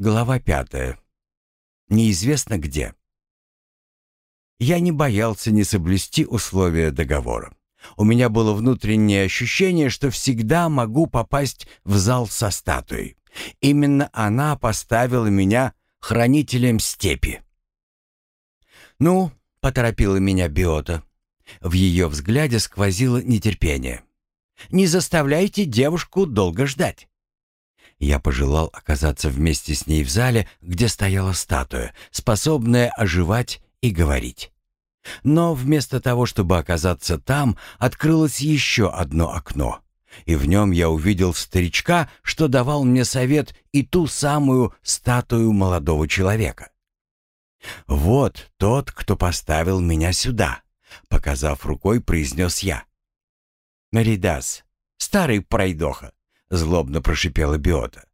Глава пятая. Неизвестно где. Я не боялся не соблюсти условия договора. У меня было внутреннее ощущение, что всегда могу попасть в зал со статуей. Именно она поставила меня хранителем степи. «Ну», — поторопила меня Биота. В ее взгляде сквозило нетерпение. «Не заставляйте девушку долго ждать». Я пожелал оказаться вместе с ней в зале, где стояла статуя, способная оживать и говорить. Но вместо того, чтобы оказаться там, открылось еще одно окно, и в нем я увидел старичка, что давал мне совет и ту самую статую молодого человека. «Вот тот, кто поставил меня сюда», — показав рукой, произнес я. «Наридас, старый пройдоха», — злобно прошипела Биота.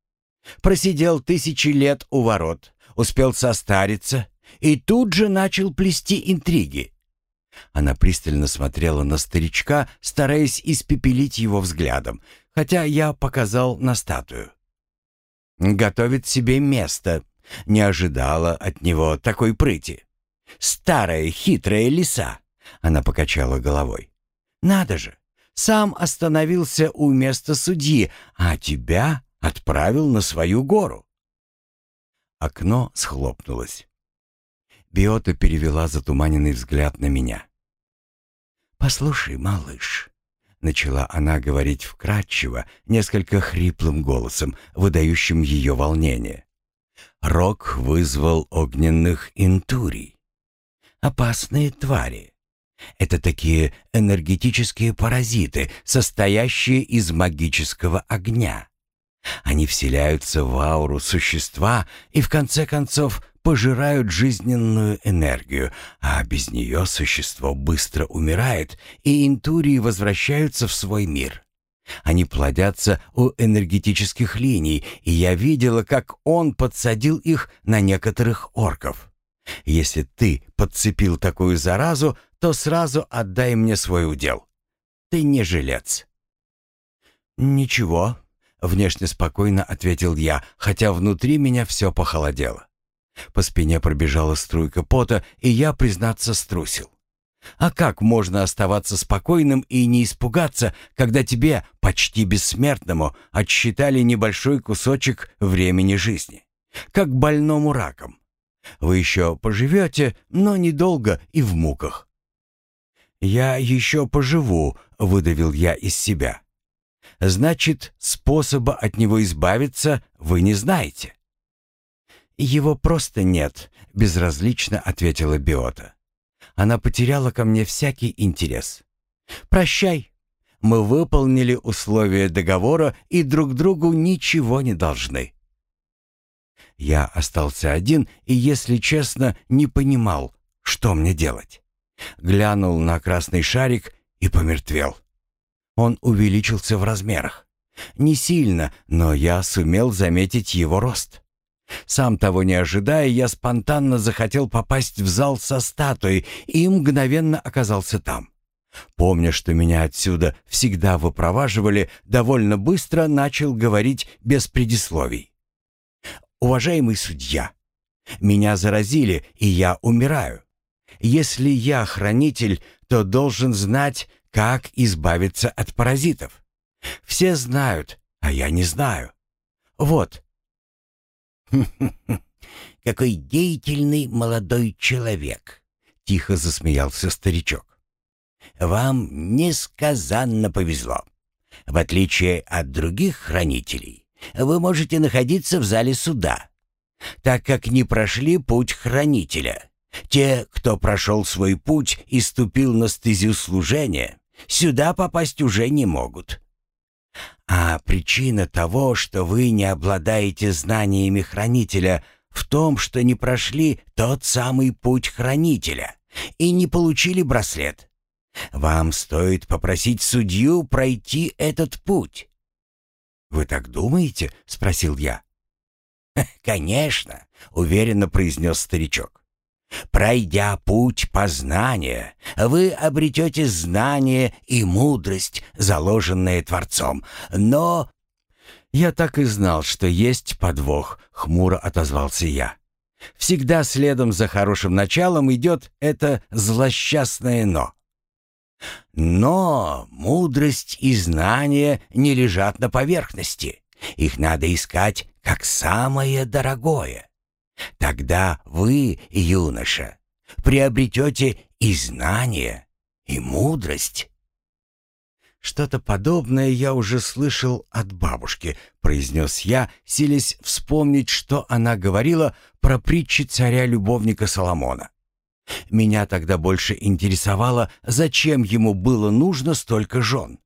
«Просидел тысячи лет у ворот, успел состариться и тут же начал плести интриги». Она пристально смотрела на старичка, стараясь испепелить его взглядом, хотя я показал на статую. «Готовит себе место», — не ожидала от него такой прыти. «Старая хитрая лиса», — она покачала головой. «Надо же, сам остановился у места судьи, а тебя отправил на свою гору. Окно схлопнулось. Биота перевела затуманенный взгляд на меня. «Послушай, малыш», — начала она говорить вкратчиво, несколько хриплым голосом, выдающим ее волнение. Рок вызвал огненных интурий. Опасные твари. Это такие энергетические паразиты, состоящие из магического огня. Они вселяются в ауру существа и в конце концов пожирают жизненную энергию, а без нее существо быстро умирает, и интурии возвращаются в свой мир. Они плодятся у энергетических линий, и я видела, как он подсадил их на некоторых орков. Если ты подцепил такую заразу, то сразу отдай мне свой удел. Ты не жилец». «Ничего», — внешне спокойно ответил я, хотя внутри меня все похолодело. По спине пробежала струйка пота, и я, признаться, струсил. А как можно оставаться спокойным и не испугаться, когда тебе, почти бессмертному, отсчитали небольшой кусочек времени жизни? Как больному раком. Вы еще поживете, но недолго и в муках. «Я еще поживу», — выдавил я из себя. «Значит, способа от него избавиться вы не знаете». «Его просто нет», — безразлично ответила Биота. Она потеряла ко мне всякий интерес. «Прощай. Мы выполнили условия договора и друг другу ничего не должны». Я остался один и, если честно, не понимал, что мне делать глянул на красный шарик и помертвел. Он увеличился в размерах. Не сильно, но я сумел заметить его рост. Сам того не ожидая, я спонтанно захотел попасть в зал со статуей и мгновенно оказался там. Помня, что меня отсюда всегда выпроваживали, довольно быстро начал говорить без предисловий. «Уважаемый судья, меня заразили, и я умираю. Если я хранитель, то должен знать, как избавиться от паразитов. Все знают, а я не знаю. Вот. Какой деятельный молодой человек, тихо засмеялся старичок. Вам несказанно повезло. В отличие от других хранителей, вы можете находиться в зале суда, так как не прошли путь хранителя те, кто прошел свой путь и ступил на стезю служения, сюда попасть уже не могут. А причина того, что вы не обладаете знаниями хранителя, в том, что не прошли тот самый путь хранителя и не получили браслет. Вам стоит попросить судью пройти этот путь. «Вы так думаете?» — спросил я. «Конечно», — уверенно произнес старичок. Пройдя путь познания, вы обретете знание и мудрость, заложенные Творцом. Но «Я так и знал, что есть подвох», — хмуро отозвался я. «Всегда следом за хорошим началом идет это злосчастное «но». Но мудрость и знания не лежат на поверхности. Их надо искать как самое дорогое. Тогда вы, юноша, приобретете и знания, и мудрость. «Что-то подобное я уже слышал от бабушки», — произнес я, силясь вспомнить, что она говорила про притчи царя-любовника Соломона. Меня тогда больше интересовало, зачем ему было нужно столько жен.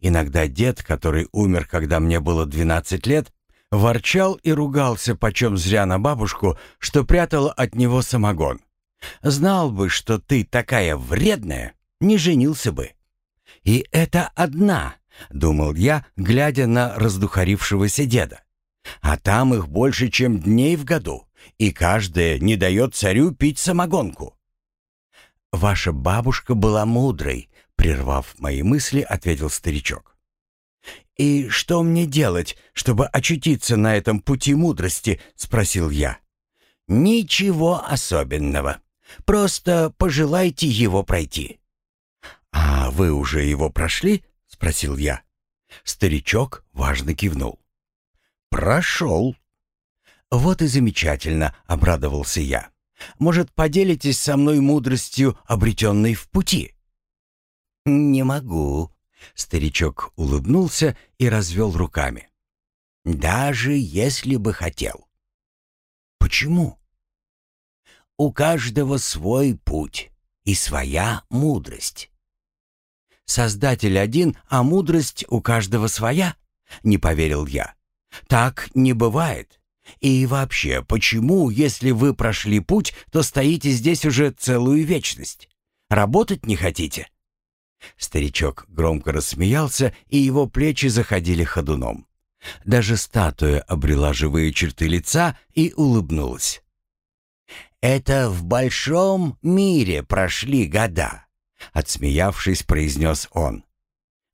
Иногда дед, который умер, когда мне было 12 лет, ворчал и ругался почем зря на бабушку, что прятала от него самогон. «Знал бы, что ты такая вредная, не женился бы». «И это одна», — думал я, глядя на раздухарившегося деда. «А там их больше, чем дней в году, и каждая не дает царю пить самогонку». «Ваша бабушка была мудрой», — прервав мои мысли, ответил старичок. «И что мне делать, чтобы очутиться на этом пути мудрости?» — спросил я. «Ничего особенного. Просто пожелайте его пройти. «А вы уже его прошли?» — спросил я. Старичок важно кивнул. «Прошел». «Вот и замечательно», — обрадовался я. «Может, поделитесь со мной мудростью, обретенной в пути?» «Не могу», — старичок улыбнулся и развел руками. «Даже если бы хотел». «Почему?» «У каждого свой путь и своя мудрость». Создатель один, а мудрость у каждого своя? Не поверил я. Так не бывает. И вообще, почему, если вы прошли путь, то стоите здесь уже целую вечность? Работать не хотите?» Старичок громко рассмеялся, и его плечи заходили ходуном. Даже статуя обрела живые черты лица и улыбнулась. «Это в большом мире прошли года. Отсмеявшись, произнес он.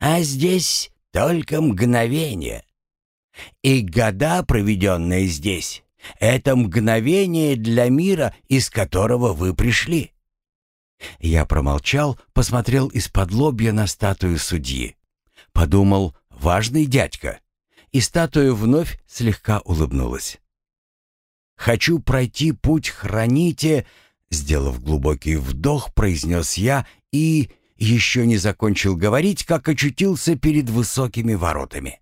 «А здесь только мгновение. И года, проведенные здесь, это мгновение для мира, из которого вы пришли». Я промолчал, посмотрел из-под лобья на статую судьи. Подумал, важный дядька. И статуя вновь слегка улыбнулась. «Хочу пройти путь храните...» Сделав глубокий вдох, произнес я и еще не закончил говорить, как очутился перед высокими воротами.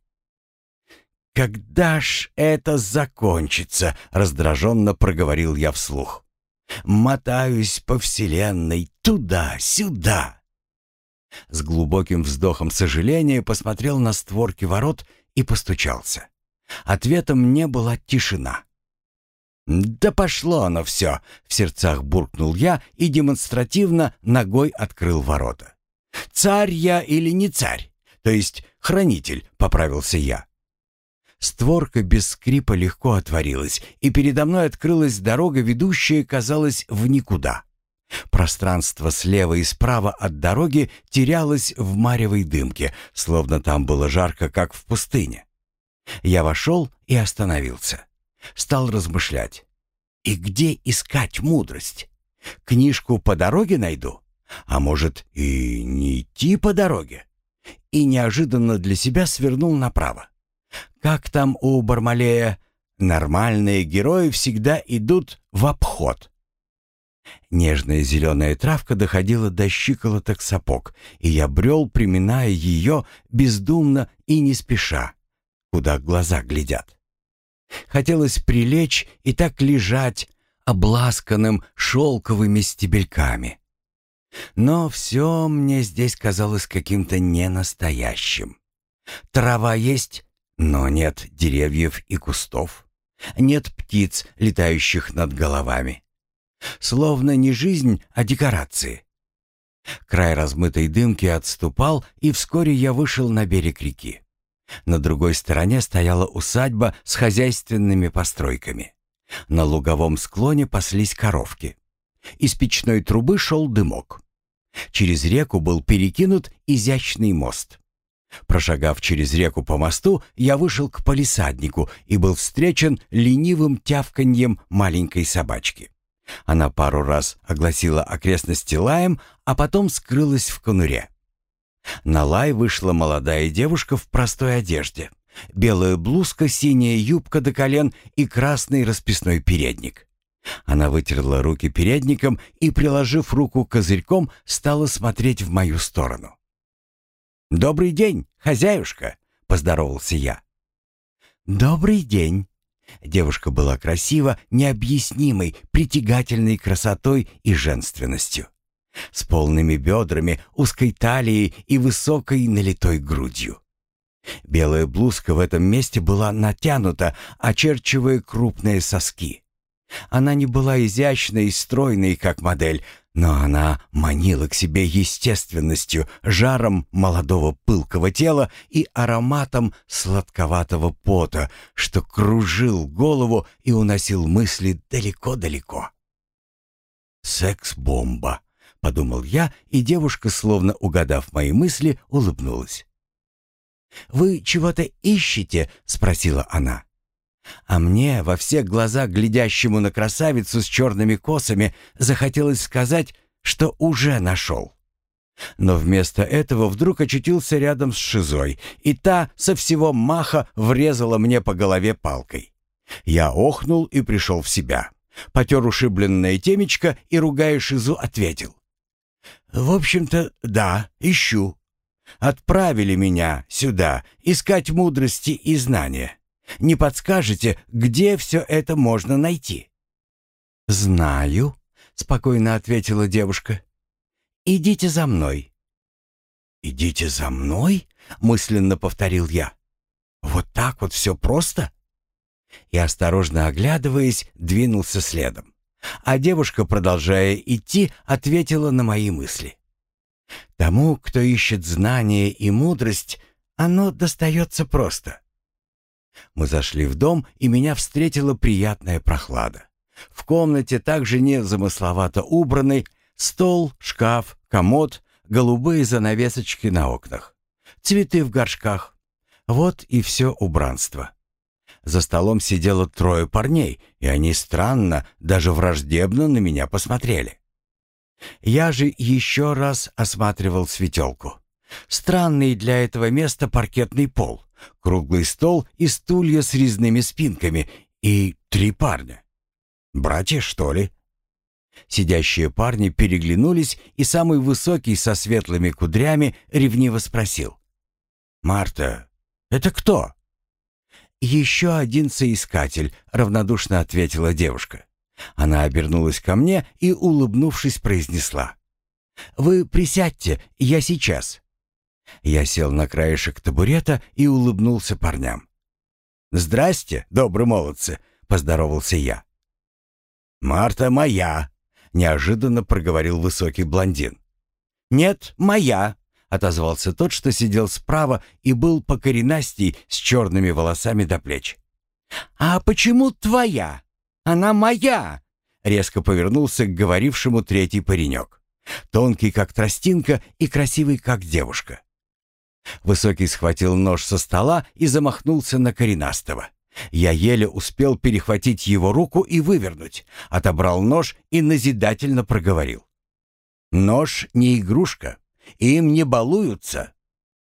«Когда ж это закончится?» — раздраженно проговорил я вслух. «Мотаюсь по вселенной туда-сюда». С глубоким вздохом сожаления посмотрел на створки ворот и постучался. Ответом мне была тишина. «Да пошло оно все!» — в сердцах буркнул я и демонстративно ногой открыл ворота. «Царь я или не царь? То есть хранитель», — поправился я. Створка без скрипа легко отворилась, и передо мной открылась дорога, ведущая, казалось, в никуда. Пространство слева и справа от дороги терялось в маревой дымке, словно там было жарко, как в пустыне. Я вошел и остановился. Стал размышлять. И где искать мудрость? Книжку по дороге найду? А может, и не идти по дороге? И неожиданно для себя свернул направо. Как там у Бармалея? Нормальные герои всегда идут в обход. Нежная зеленая травка доходила до щиколоток сапог, и я брел, приминая ее бездумно и не спеша, куда глаза глядят. Хотелось прилечь и так лежать, обласканным шелковыми стебельками. Но все мне здесь казалось каким-то ненастоящим. Трава есть, но нет деревьев и кустов. Нет птиц, летающих над головами. Словно не жизнь, а декорации. Край размытой дымки отступал, и вскоре я вышел на берег реки. На другой стороне стояла усадьба с хозяйственными постройками. На луговом склоне паслись коровки. Из печной трубы шел дымок. Через реку был перекинут изящный мост. Прошагав через реку по мосту, я вышел к полисаднику и был встречен ленивым тявканьем маленькой собачки. Она пару раз огласила окрестности лаем, а потом скрылась в конуре. На лай вышла молодая девушка в простой одежде. Белая блузка, синяя юбка до колен и красный расписной передник. Она вытерла руки передником и, приложив руку козырьком, стала смотреть в мою сторону. «Добрый день, хозяюшка!» — поздоровался я. «Добрый день!» Девушка была красива, необъяснимой, притягательной красотой и женственностью. С полными бедрами, узкой талией и высокой налитой грудью. Белая блузка в этом месте была натянута, очерчивая крупные соски. Она не была изящной и стройной, как модель, но она манила к себе естественностью, жаром молодого пылкого тела и ароматом сладковатого пота, что кружил голову и уносил мысли далеко-далеко. «Секс-бомба», — подумал я, и девушка, словно угадав мои мысли, улыбнулась. «Вы чего-то ищете?» — спросила она. А мне, во все глаза глядящему на красавицу с черными косами, захотелось сказать, что уже нашел. Но вместо этого вдруг очутился рядом с шизой, и та со всего маха врезала мне по голове палкой. Я охнул и пришел в себя. Потер ушибленное темечко и, ругая шизу, ответил. «В общем-то, да, ищу. Отправили меня сюда искать мудрости и знания. Не подскажете, где все это можно найти?» «Знаю», — спокойно ответила девушка. «Идите за мной». «Идите за мной?» — мысленно повторил я. «Вот так вот все просто?» И, осторожно оглядываясь, двинулся следом. А девушка, продолжая идти, ответила на мои мысли. «Тому, кто ищет знания и мудрость, оно достается просто. Мы зашли в дом, и меня встретила приятная прохлада. В комнате также не замысловато убранный стол, шкаф, комод, голубые занавесочки на окнах, цветы в горшках. Вот и все убранство. За столом сидело трое парней, и они странно, даже враждебно на меня посмотрели. Я же еще раз осматривал светелку. Странный для этого места паркетный пол круглый стол и стулья с резными спинками и три парня. Братья, что ли? Сидящие парни переглянулись, и самый высокий со светлыми кудрями ревниво спросил. «Марта, это кто?» «Еще один соискатель», — равнодушно ответила девушка. Она обернулась ко мне и, улыбнувшись, произнесла. «Вы присядьте, я сейчас». Я сел на краешек табурета и улыбнулся парням. «Здрасте, добрые молодцы!» — поздоровался я. «Марта моя!» — неожиданно проговорил высокий блондин. «Нет, моя!» — отозвался тот, что сидел справа и был покоренастей с черными волосами до плеч. «А почему твоя? Она моя!» — резко повернулся к говорившему третий паренек. Тонкий, как тростинка, и красивый, как девушка. Высокий схватил нож со стола и замахнулся на коренастого. Я еле успел перехватить его руку и вывернуть, отобрал нож и назидательно проговорил. «Нож не игрушка, им не балуются.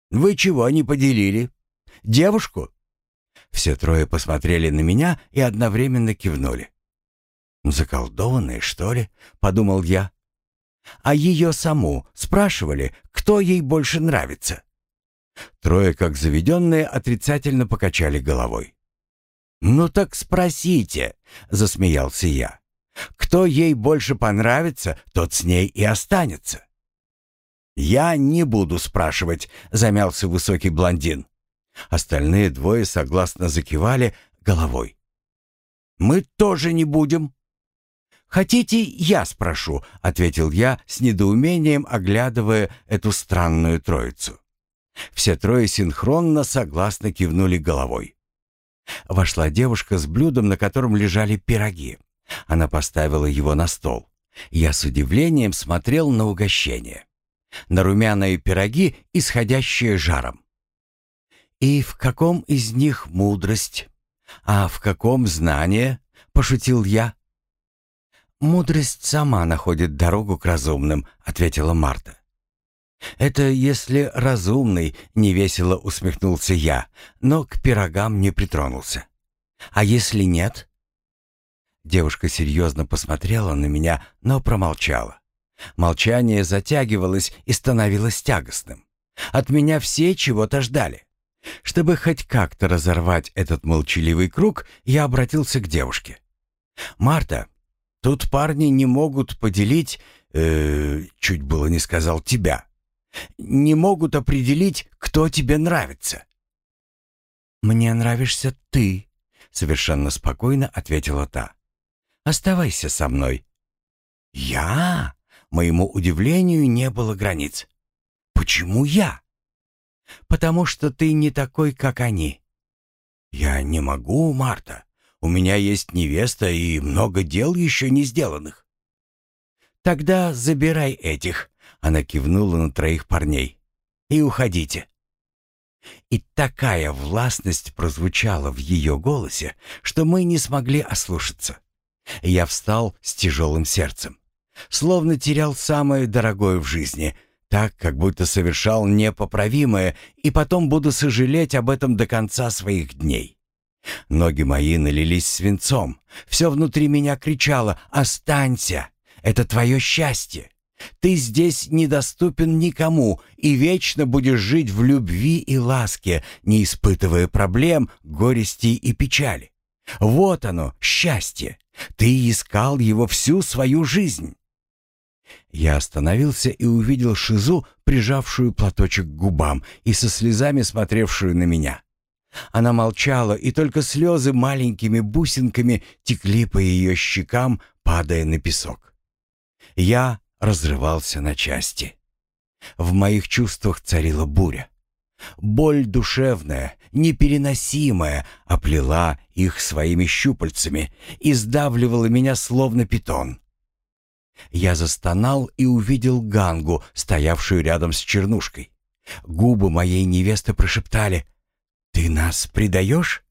Вы чего не поделили? Девушку?» Все трое посмотрели на меня и одновременно кивнули. «Заколдованные, что ли?» — подумал я. «А ее саму спрашивали, кто ей больше нравится?» Трое, как заведенные, отрицательно покачали головой. «Ну так спросите», — засмеялся я. «Кто ей больше понравится, тот с ней и останется». «Я не буду спрашивать», — замялся высокий блондин. Остальные двое согласно закивали головой. «Мы тоже не будем». «Хотите, я спрошу», — ответил я с недоумением, оглядывая эту странную троицу. Все трое синхронно согласно кивнули головой. Вошла девушка с блюдом, на котором лежали пироги. Она поставила его на стол. Я с удивлением смотрел на угощение. На румяные пироги, исходящие жаром. «И в каком из них мудрость, а в каком знание?» — пошутил я. «Мудрость сама находит дорогу к разумным», — ответила Марта. «Это если разумный», — невесело усмехнулся я, но к пирогам не притронулся. «А если нет?» Девушка серьезно посмотрела на меня, но промолчала. Молчание затягивалось и становилось тягостным. От меня все чего-то ждали. Чтобы хоть как-то разорвать этот молчаливый круг, я обратился к девушке. «Марта, тут парни не могут поделить, э, чуть было не сказал тебя, не могут определить, кто тебе нравится». «Мне нравишься ты», — совершенно спокойно ответила та. «Оставайся со мной». «Я?» Моему удивлению не было границ. «Почему я?» «Потому что ты не такой, как они». «Я не могу, Марта. У меня есть невеста и много дел еще не сделанных». «Тогда забирай этих», — она кивнула на троих парней. «И уходите». И такая властность прозвучала в ее голосе, что мы не смогли ослушаться. Я встал с тяжелым сердцем, словно терял самое дорогое в жизни, так, как будто совершал непоправимое, и потом буду сожалеть об этом до конца своих дней. Ноги мои налились свинцом. Все внутри меня кричало «Останься! Это твое счастье! Ты здесь недоступен никому и вечно будешь жить в любви и ласке, не испытывая проблем, горестей и печали. Вот оно, счастье! Ты искал его всю свою жизнь!» Я остановился и увидел Шизу, прижавшую платочек к губам и со слезами смотревшую на меня. Она молчала, и только слезы маленькими бусинками текли по ее щекам, падая на песок. Я разрывался на части. В моих чувствах царила буря. Боль душевная, непереносимая, оплела их своими щупальцами и сдавливала меня словно питон. Я застонал и увидел Гангу, стоявшую рядом с чернушкой. Губы моей невесты прошептали «Ты нас предаешь?»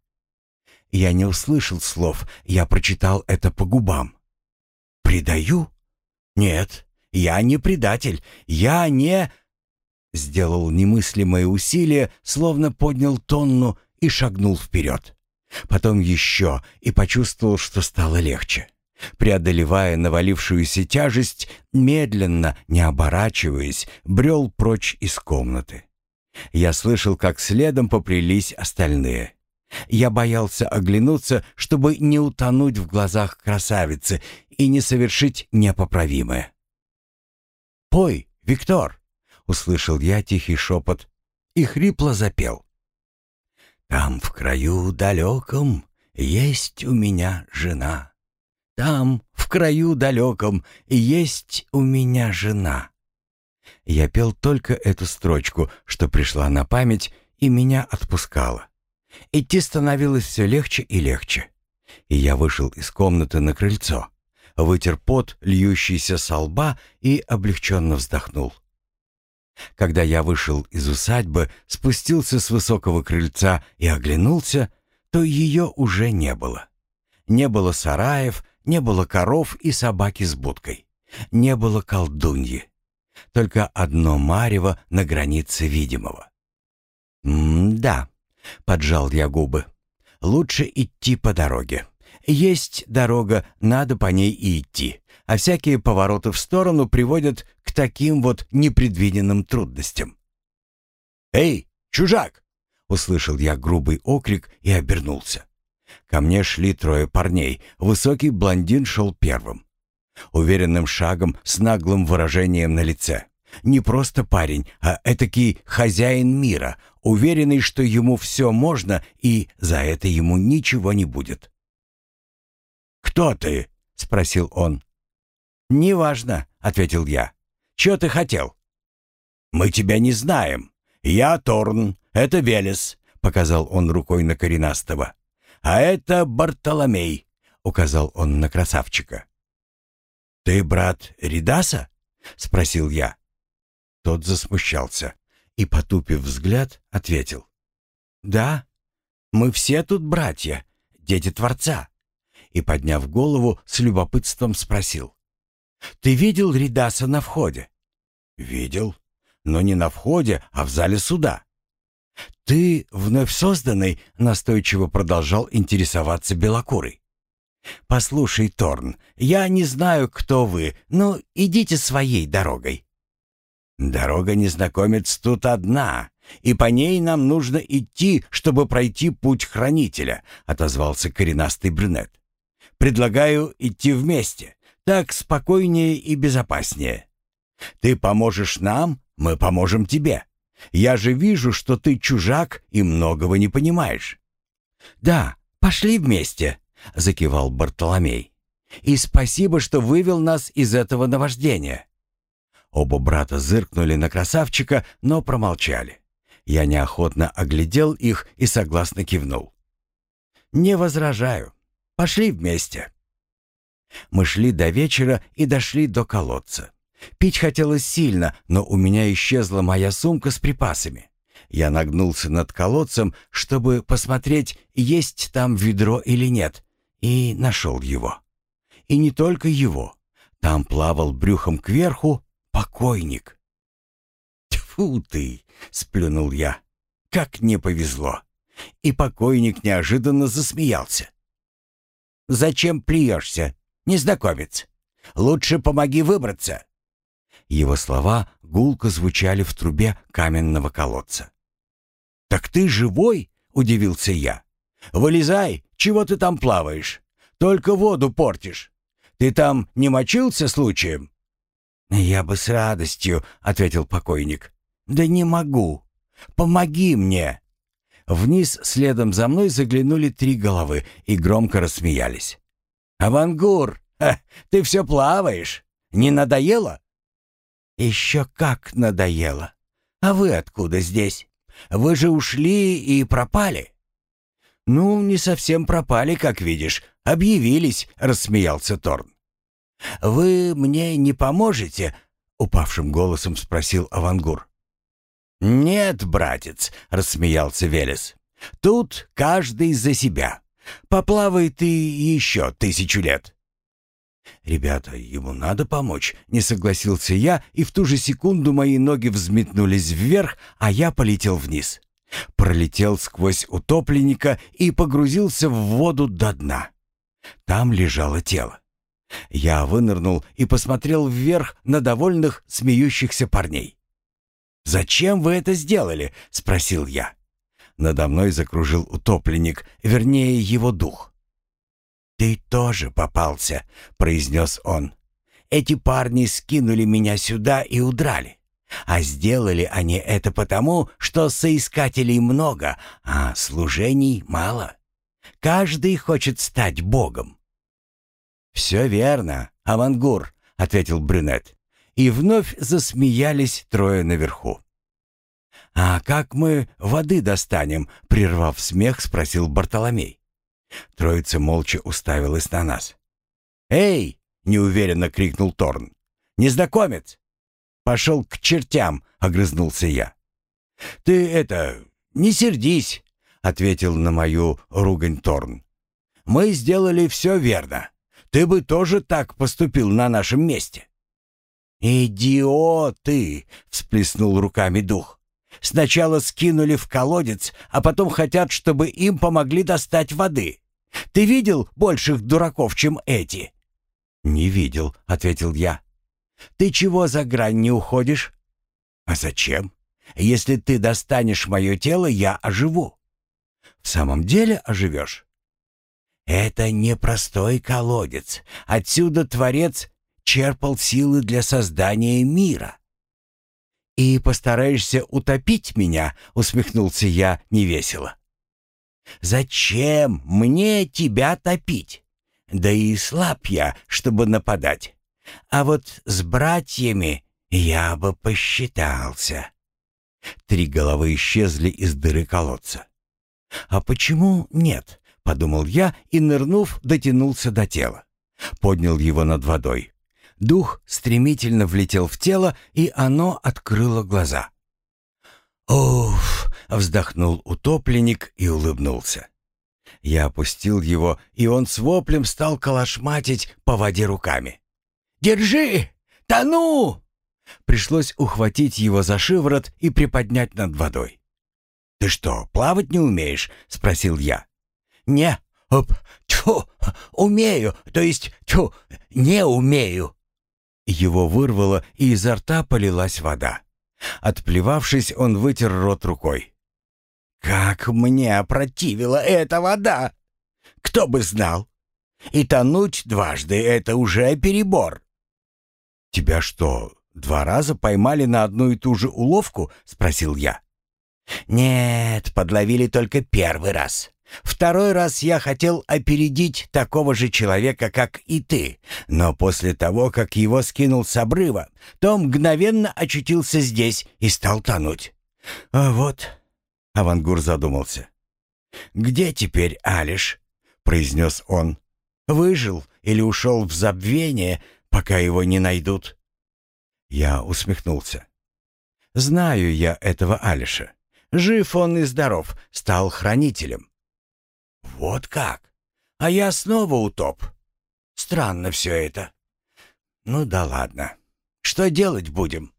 Я не услышал слов, я прочитал это по губам. «Предаю? Нет, я не предатель, я не...» Сделал немыслимое усилие, словно поднял тонну и шагнул вперед. Потом еще и почувствовал, что стало легче. Преодолевая навалившуюся тяжесть, медленно, не оборачиваясь, брел прочь из комнаты. Я слышал, как следом поплелись остальные. Я боялся оглянуться, чтобы не утонуть в глазах красавицы и не совершить непоправимое. «Пой, Виктор!» — услышал я тихий шепот и хрипло запел. «Там в краю далеком есть у меня жена. Там в краю далеком есть у меня жена». Я пел только эту строчку, что пришла на память и меня отпускала. Идти становилось все легче и легче. И я вышел из комнаты на крыльцо, вытер пот, льющийся со лба, и облегченно вздохнул. Когда я вышел из усадьбы, спустился с высокого крыльца и оглянулся, то ее уже не было. Не было сараев, не было коров и собаки с будкой. Не было колдуньи. Только одно марево на границе видимого. «М-да», — поджал я губы, — «лучше идти по дороге. Есть дорога, надо по ней и идти, а всякие повороты в сторону приводят к таким вот непредвиденным трудностям». «Эй, чужак!» — услышал я грубый окрик и обернулся. Ко мне шли трое парней, высокий блондин шел первым. Уверенным шагом, с наглым выражением на лице. Не просто парень, а этакий хозяин мира, уверенный, что ему все можно и за это ему ничего не будет. «Кто ты?» — спросил он. «Неважно», — ответил я. «Чего ты хотел?» «Мы тебя не знаем. Я Торн, это Велес», — показал он рукой на коренастого. «А это Бартоломей», — указал он на красавчика. «Ты брат Ридаса?» — спросил я. Тот засмущался и, потупив взгляд, ответил. «Да, мы все тут братья, дети Творца». И, подняв голову, с любопытством спросил. «Ты видел Ридаса на входе?» «Видел, но не на входе, а в зале суда». «Ты вновь созданный?» — настойчиво продолжал интересоваться Белокурый. «Послушай, Торн, я не знаю, кто вы, но идите своей дорогой». «Дорога, незнакомец, тут одна, и по ней нам нужно идти, чтобы пройти путь хранителя», — отозвался коренастый брюнет. «Предлагаю идти вместе, так спокойнее и безопаснее. Ты поможешь нам, мы поможем тебе. Я же вижу, что ты чужак и многого не понимаешь». «Да, пошли вместе», — закивал Бартоломей. «И спасибо, что вывел нас из этого наваждения». Оба брата зыркнули на красавчика, но промолчали. Я неохотно оглядел их и согласно кивнул. «Не возражаю. Пошли вместе». Мы шли до вечера и дошли до колодца. Пить хотелось сильно, но у меня исчезла моя сумка с припасами. Я нагнулся над колодцем, чтобы посмотреть, есть там ведро или нет, и нашел его. И не только его. Там плавал брюхом кверху покойник. «Тьфу ты!» — сплюнул я. «Как не повезло!» И покойник неожиданно засмеялся. «Зачем плюешься, незнакомец? Лучше помоги выбраться!» Его слова гулко звучали в трубе каменного колодца. «Так ты живой?» — удивился я. «Вылезай, чего ты там плаваешь? Только воду портишь. Ты там не мочился случаем?» «Я бы с радостью», — ответил покойник. «Да не могу. Помоги мне!» Вниз следом за мной заглянули три головы и громко рассмеялись. «Авангур, ты все плаваешь. Не надоело?» «Еще как надоело. А вы откуда здесь? Вы же ушли и пропали». «Ну, не совсем пропали, как видишь. Объявились», — рассмеялся Торн. «Вы мне не поможете?» — упавшим голосом спросил Авангур. «Нет, братец», — рассмеялся Велес. «Тут каждый за себя. Поплавай ты еще тысячу лет». «Ребята, ему надо помочь», — не согласился я, и в ту же секунду мои ноги взметнулись вверх, а я полетел вниз. Пролетел сквозь утопленника и погрузился в воду до дна. Там лежало тело. Я вынырнул и посмотрел вверх на довольных смеющихся парней. «Зачем вы это сделали?» — спросил я. Надо мной закружил утопленник, вернее, его дух. «Ты тоже попался», — произнес он. «Эти парни скинули меня сюда и удрали. А сделали они это потому, что соискателей много, а служений мало. Каждый хочет стать богом. «Все верно, Авангур», — ответил брюнет. И вновь засмеялись трое наверху. «А как мы воды достанем?» — прервав смех, спросил Бартоломей. Троица молча уставилась на нас. «Эй!» — неуверенно крикнул Торн. «Незнакомец!» «Пошел к чертям!» — огрызнулся я. «Ты это... не сердись!» — ответил на мою ругань Торн. «Мы сделали все верно. Ты бы тоже так поступил на нашем месте». «Идиоты!» — всплеснул руками дух. «Сначала скинули в колодец, а потом хотят, чтобы им помогли достать воды. Ты видел больших дураков, чем эти?» «Не видел», — ответил я. «Ты чего за грань не уходишь?» «А зачем? Если ты достанешь мое тело, я оживу». «В самом деле оживешь?» Это непростой колодец. Отсюда Творец черпал силы для создания мира. «И постараешься утопить меня?» — усмехнулся я невесело. «Зачем мне тебя топить? Да и слаб я, чтобы нападать. А вот с братьями я бы посчитался». Три головы исчезли из дыры колодца. «А почему нет?» — подумал я и, нырнув, дотянулся до тела. Поднял его над водой. Дух стремительно влетел в тело, и оно открыло глаза. «Уф!» — Вздохнул утопленник и улыбнулся. Я опустил его, и он с воплем стал калашматить по воде руками. «Держи! Тону!» Пришлось ухватить его за шиворот и приподнять над водой. «Ты что, плавать не умеешь?» — спросил я. «Не, оп, тьфу, умею, то есть, тьфу, не умею». Его вырвало, и изо рта полилась вода. Отплевавшись, он вытер рот рукой. «Как мне опротивила эта вода! Кто бы знал! И тонуть дважды — это уже перебор!» «Тебя что, два раза поймали на одну и ту же уловку?» — спросил я. «Нет, подловили только первый раз. Второй раз я хотел опередить такого же человека, как и ты, но после того, как его скинул с обрыва, то мгновенно очутился здесь и стал тонуть. А вот, Авангур задумался. Где теперь Алиш? произнес он. Выжил или ушел в забвение, пока его не найдут? Я усмехнулся. Знаю я этого Алиша. Жив он и здоров, стал хранителем. «Вот как? А я снова утоп. Странно все это. Ну да ладно. Что делать будем?»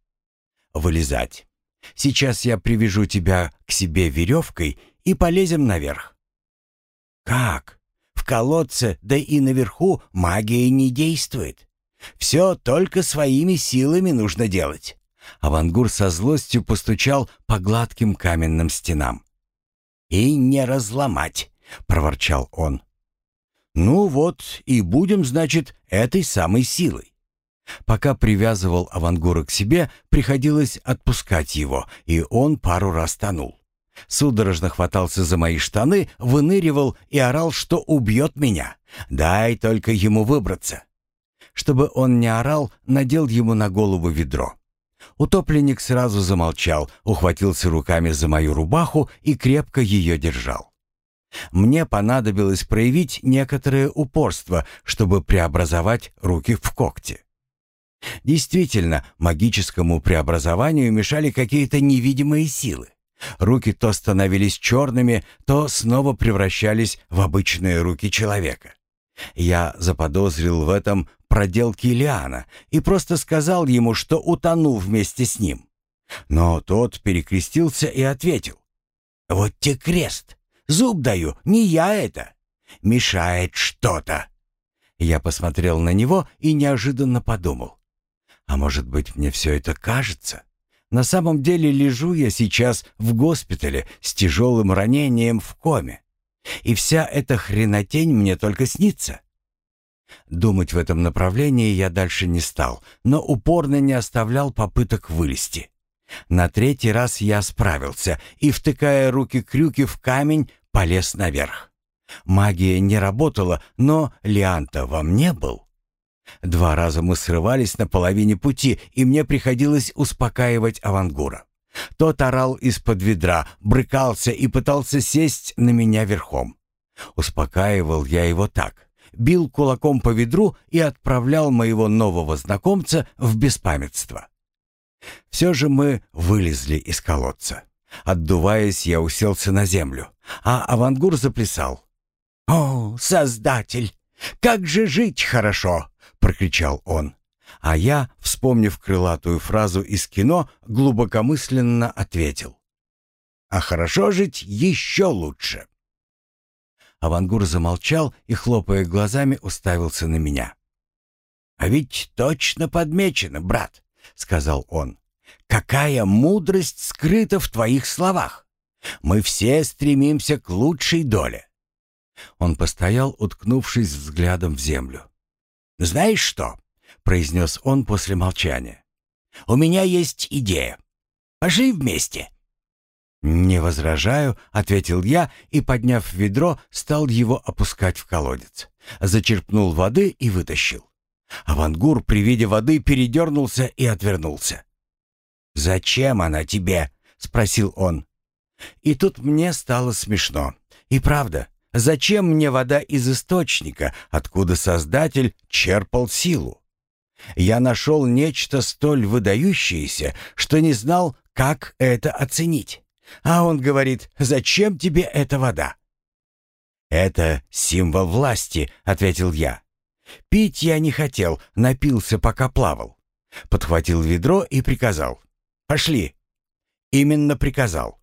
«Вылезать. Сейчас я привяжу тебя к себе веревкой и полезем наверх». «Как? В колодце, да и наверху магия не действует. Все только своими силами нужно делать». Авангур со злостью постучал по гладким каменным стенам. «И не разломать. — проворчал он. «Ну вот, и будем, значит, этой самой силой». Пока привязывал Авангура к себе, приходилось отпускать его, и он пару раз тонул. Судорожно хватался за мои штаны, выныривал и орал, что убьет меня. Дай только ему выбраться. Чтобы он не орал, надел ему на голову ведро. Утопленник сразу замолчал, ухватился руками за мою рубаху и крепко ее держал. Мне понадобилось проявить некоторое упорство, чтобы преобразовать руки в когти. Действительно, магическому преобразованию мешали какие-то невидимые силы. Руки то становились черными, то снова превращались в обычные руки человека. Я заподозрил в этом проделки Лиана и просто сказал ему, что утону вместе с ним. Но тот перекрестился и ответил. «Вот те крест! Зуб даю, не я это. Мешает что-то. Я посмотрел на него и неожиданно подумал. А может быть, мне все это кажется? На самом деле лежу я сейчас в госпитале с тяжелым ранением в коме. И вся эта хренотень мне только снится. Думать в этом направлении я дальше не стал, но упорно не оставлял попыток вылезти. На третий раз я справился и, втыкая руки-крюки в камень, полез наверх. Магия не работала, но Лианта во мне был. Два раза мы срывались на половине пути, и мне приходилось успокаивать Авангура. Тот орал из-под ведра, брыкался и пытался сесть на меня верхом. Успокаивал я его так. Бил кулаком по ведру и отправлял моего нового знакомца в беспамятство. Все же мы вылезли из колодца. Отдуваясь, я уселся на землю, а Авангур заплясал. «О, Создатель! Как же жить хорошо!» — прокричал он. А я, вспомнив крылатую фразу из кино, глубокомысленно ответил. «А хорошо жить еще лучше!» Авангур замолчал и, хлопая глазами, уставился на меня. «А ведь точно подмечено, брат», — сказал он. Какая мудрость скрыта в твоих словах! Мы все стремимся к лучшей доле. Он постоял, уткнувшись взглядом в землю. «Знаешь что?» — произнес он после молчания. «У меня есть идея. Пошли вместе». «Не возражаю», — ответил я и, подняв ведро, стал его опускать в колодец. Зачерпнул воды и вытащил. Авангур при виде воды передернулся и отвернулся. «Зачем она тебе?» — спросил он. И тут мне стало смешно. И правда, зачем мне вода из источника, откуда Создатель черпал силу? Я нашел нечто столь выдающееся, что не знал, как это оценить. А он говорит, «Зачем тебе эта вода?» «Это символ власти», — ответил я. Пить я не хотел, напился, пока плавал. Подхватил ведро и приказал. «Пошли!» Именно приказал.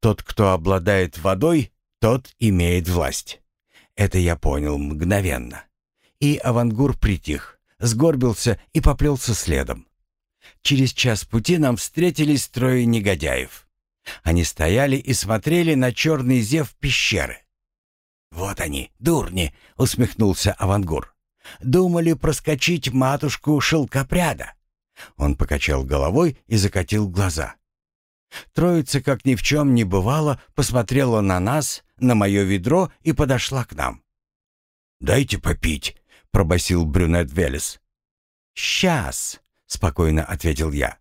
Тот, кто обладает водой, тот имеет власть. Это я понял мгновенно. И Авангур притих, сгорбился и поплелся следом. Через час пути нам встретились трое негодяев. Они стояли и смотрели на черный зев пещеры. «Вот они, дурни!» — усмехнулся Авангур. «Думали проскочить матушку шелкопряда». Он покачал головой и закатил глаза. Троица, как ни в чем не бывало, посмотрела на нас, на мое ведро и подошла к нам. «Дайте попить», — пробасил брюнет Велес. «Сейчас», — спокойно ответил я.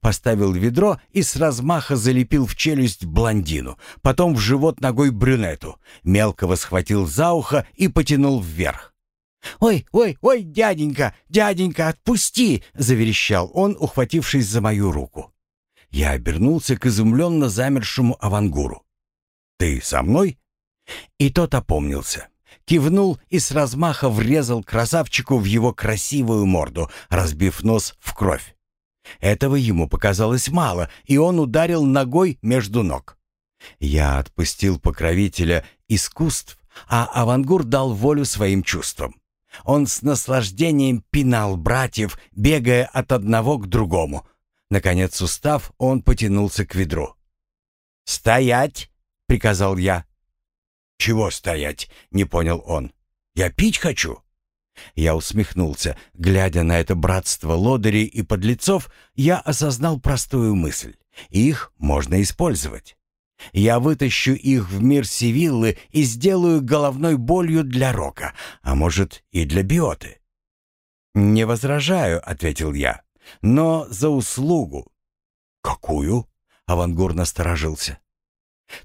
Поставил ведро и с размаха залепил в челюсть блондину, потом в живот ногой брюнету, мелкого схватил за ухо и потянул вверх. «Ой, ой, ой, дяденька, дяденька, отпусти!» — заверещал он, ухватившись за мою руку. Я обернулся к изумленно замершему авангуру. «Ты со мной?» И тот опомнился. Кивнул и с размаха врезал красавчику в его красивую морду, разбив нос в кровь. Этого ему показалось мало, и он ударил ногой между ног. Я отпустил покровителя искусств, а Авангур дал волю своим чувствам. Он с наслаждением пинал братьев, бегая от одного к другому, Наконец устав, он потянулся к ведру. «Стоять!» — приказал я. «Чего стоять?» — не понял он. «Я пить хочу». Я усмехнулся. Глядя на это братство лодырей и подлецов, я осознал простую мысль. Их можно использовать. Я вытащу их в мир Сивиллы и сделаю головной болью для Рока, а может и для Биоты. «Не возражаю», — ответил я но за услугу». «Какую?» — Авангур насторожился.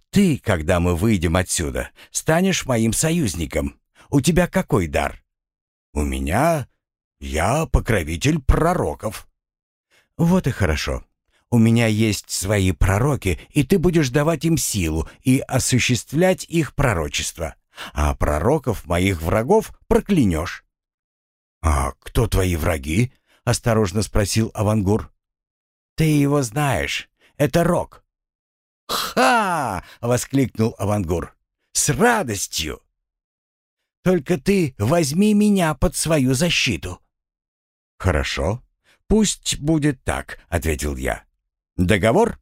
«Ты, когда мы выйдем отсюда, станешь моим союзником. У тебя какой дар?» «У меня... Я покровитель пророков». «Вот и хорошо. У меня есть свои пророки, и ты будешь давать им силу и осуществлять их пророчество. А пророков моих врагов проклянешь». «А кто твои враги?» — осторожно спросил Авангур. «Ты его знаешь. Это Рок». «Ха!» — воскликнул Авангур. «С радостью!» «Только ты возьми меня под свою защиту». «Хорошо. Пусть будет так», — ответил я. «Договор?»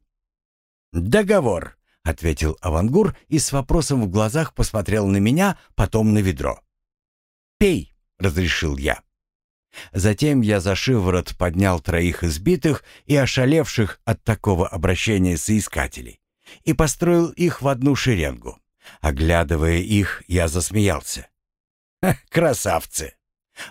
«Договор», — ответил Авангур и с вопросом в глазах посмотрел на меня, потом на ведро. «Пей», — разрешил я. Затем я за шиворот поднял троих избитых и ошалевших от такого обращения соискателей и построил их в одну шеренгу. Оглядывая их, я засмеялся. «Красавцы!»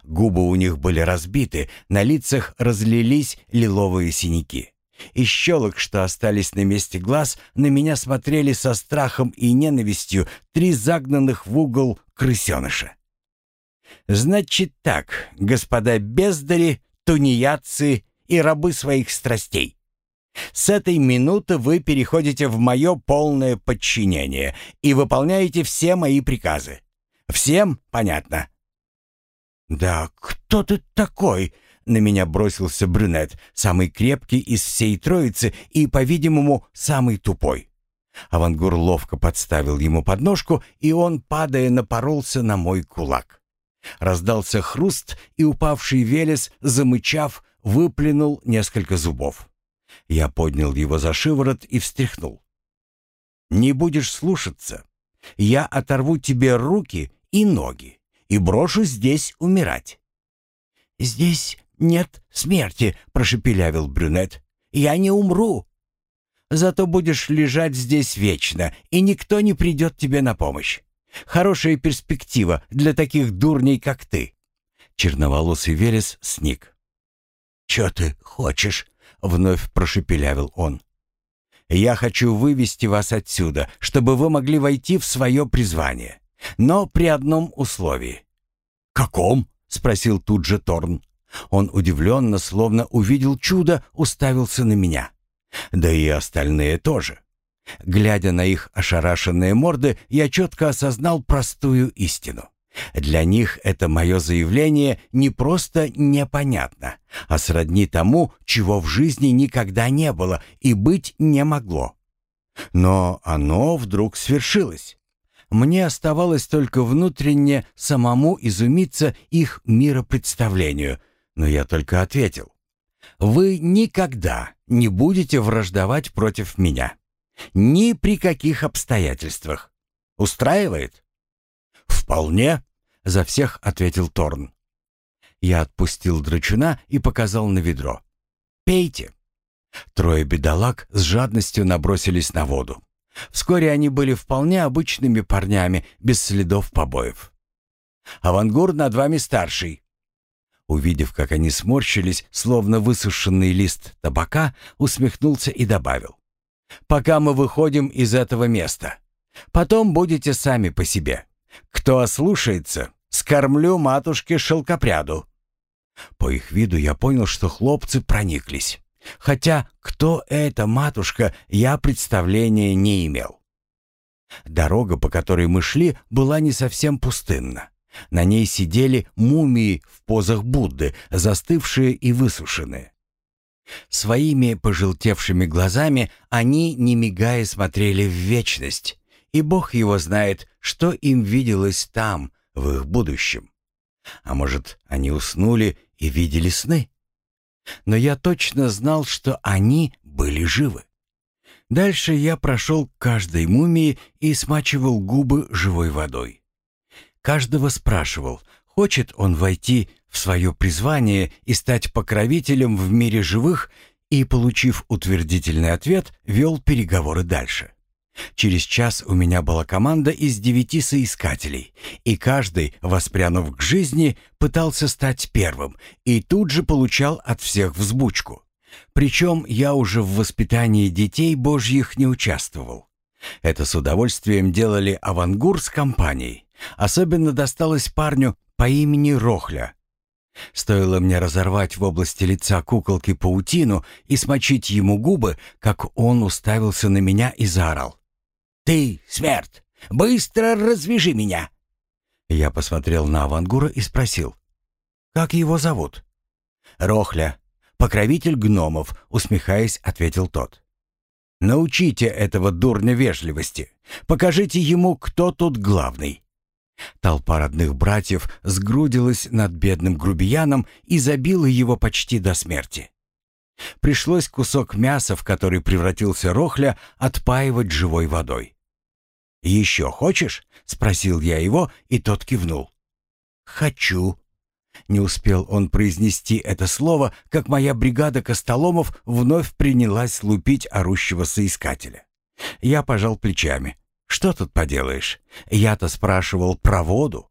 Губы у них были разбиты, на лицах разлились лиловые синяки. И щелок, что остались на месте глаз, на меня смотрели со страхом и ненавистью три загнанных в угол крысеныша. Значит так, господа бездари, тунеядцы и рабы своих страстей. С этой минуты вы переходите в мое полное подчинение и выполняете все мои приказы. Всем понятно?» «Да кто ты такой?» — на меня бросился брюнет, самый крепкий из всей троицы и, по-видимому, самый тупой. Авангур ловко подставил ему подножку, и он, падая, напоролся на мой кулак. Раздался хруст, и упавший Велес, замычав, выплюнул несколько зубов. Я поднял его за шиворот и встряхнул. «Не будешь слушаться. Я оторву тебе руки и ноги и брошу здесь умирать». «Здесь нет смерти», — прошепелявил брюнет. «Я не умру. Зато будешь лежать здесь вечно, и никто не придет тебе на помощь. Хорошая перспектива для таких дурней, как ты». Черноволосый Велес сник. «Чё ты хочешь?» — вновь прошепелявил он. «Я хочу вывести вас отсюда, чтобы вы могли войти в свое призвание. Но при одном условии». «Каком?» — спросил тут же Торн. Он удивленно, словно увидел чудо, уставился на меня. Да и остальные тоже. Глядя на их ошарашенные морды, я четко осознал простую истину. Для них это мое заявление не просто непонятно, а сродни тому, чего в жизни никогда не было и быть не могло. Но оно вдруг свершилось. Мне оставалось только внутренне самому изумиться их миропредставлению, но я только ответил. «Вы никогда не будете враждовать против меня. Ни при каких обстоятельствах. Устраивает?» «Вполне», — за всех ответил Торн. Я отпустил драчуна и показал на ведро. «Пейте». Трое бедолаг с жадностью набросились на воду. Вскоре они были вполне обычными парнями, без следов побоев. «Авангур над вами старший». Увидев, как они сморщились, словно высушенный лист табака, усмехнулся и добавил. «Пока мы выходим из этого места. Потом будете сами по себе. Кто ослушается, скормлю матушке шелкопряду». По их виду я понял, что хлопцы прониклись. Хотя кто эта матушка, я представления не имел. Дорога, по которой мы шли, была не совсем пустынна. На ней сидели мумии в позах Будды, застывшие и высушенные. Своими пожелтевшими глазами они, не мигая, смотрели в вечность, и Бог его знает, что им виделось там, в их будущем. А может, они уснули и видели сны? но я точно знал, что они были живы. Дальше я прошел к каждой мумии и смачивал губы живой водой. Каждого спрашивал, хочет он войти в свое призвание и стать покровителем в мире живых, и, получив утвердительный ответ, вел переговоры дальше. Через час у меня была команда из девяти соискателей, и каждый, воспрянув к жизни, пытался стать первым и тут же получал от всех взбучку. Причем я уже в воспитании детей божьих не участвовал. Это с удовольствием делали Авангур с компанией. Особенно досталось парню по имени Рохля. Стоило мне разорвать в области лица куколки паутину и смочить ему губы, как он уставился на меня и заорал. «Ты, смерть, быстро развяжи меня!» Я посмотрел на Авангура и спросил. «Как его зовут?» «Рохля, покровитель гномов», — усмехаясь, ответил тот. «Научите этого дурня вежливости. Покажите ему, кто тут главный». Толпа родных братьев сгрудилась над бедным грубияном и забила его почти до смерти. Пришлось кусок мяса, в который превратился Рохля, отпаивать живой водой. «Еще хочешь?» — спросил я его, и тот кивнул. «Хочу». Не успел он произнести это слово, как моя бригада костоломов вновь принялась лупить орущего соискателя. Я пожал плечами. «Что тут поделаешь? Я-то спрашивал про воду».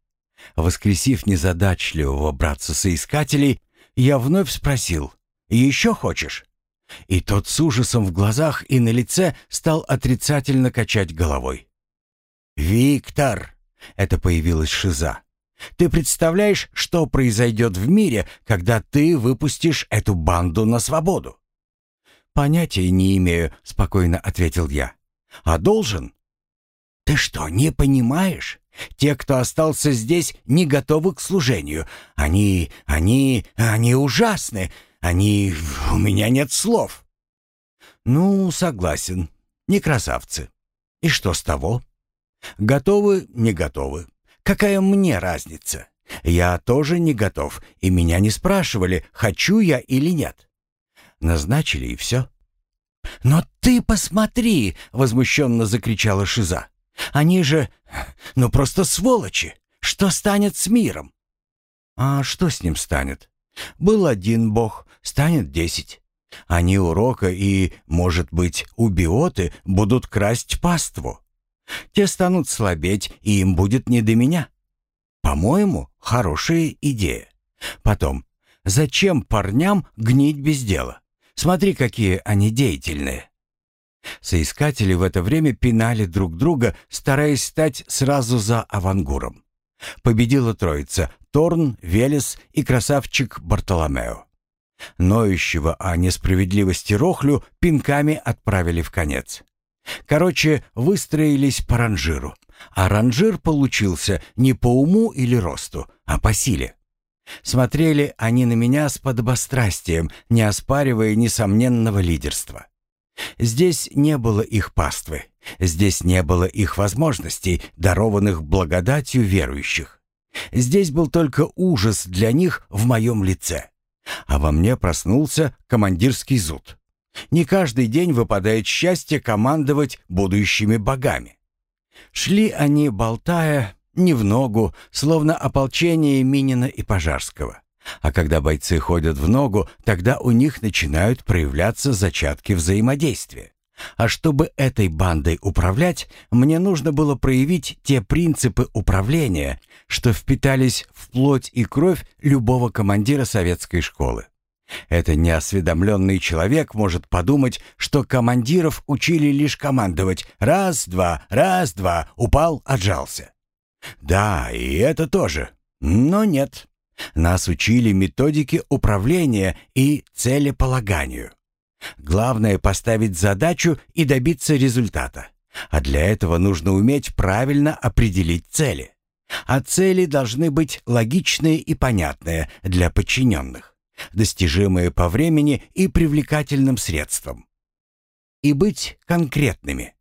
Воскресив незадачливого братца-соискателей, я вновь спросил, «Еще хочешь?» И тот с ужасом в глазах и на лице стал отрицательно качать головой. «Виктор!» — это появилась Шиза. «Ты представляешь, что произойдет в мире, когда ты выпустишь эту банду на свободу?» «Понятия не имею», — спокойно ответил я. «А должен?» «Ты что, не понимаешь? Те, кто остался здесь, не готовы к служению. Они, они, они ужасны. Они... У меня нет слов». «Ну, согласен. Не красавцы. И что с того?» Готовы, не готовы. Какая мне разница? Я тоже не готов, и меня не спрашивали, хочу я или нет. Назначили и все. «Но ты посмотри!» — возмущенно закричала Шиза. «Они же... ну просто сволочи! Что станет с миром?» «А что с ним станет? Был один бог, станет десять. Они урока и, может быть, убиоты будут красть паству. Те станут слабеть, и им будет не до меня. По-моему, хорошая идея. Потом, зачем парням гнить без дела? Смотри, какие они деятельные. Соискатели в это время пинали друг друга, стараясь стать сразу за авангуром. Победила троица — Торн, Велес и красавчик Бартоломео. Ноющего о несправедливости Рохлю пинками отправили в конец. Короче, выстроились по ранжиру. А ранжир получился не по уму или росту, а по силе. Смотрели они на меня с подобострастием, не оспаривая несомненного лидерства. Здесь не было их паствы, здесь не было их возможностей, дарованных благодатью верующих. Здесь был только ужас для них в моем лице. А во мне проснулся командирский зуд. Не каждый день выпадает счастье командовать будущими богами. Шли они, болтая, не в ногу, словно ополчение Минина и Пожарского. А когда бойцы ходят в ногу, тогда у них начинают проявляться зачатки взаимодействия. А чтобы этой бандой управлять, мне нужно было проявить те принципы управления, что впитались в плоть и кровь любого командира советской школы. Это неосведомленный человек может подумать, что командиров учили лишь командовать «раз-два, раз-два, упал, отжался». Да, и это тоже. Но нет. Нас учили методике управления и целеполаганию. Главное поставить задачу и добиться результата. А для этого нужно уметь правильно определить цели. А цели должны быть логичные и понятные для подчиненных, достижимые по времени и привлекательным средствам. И быть конкретными.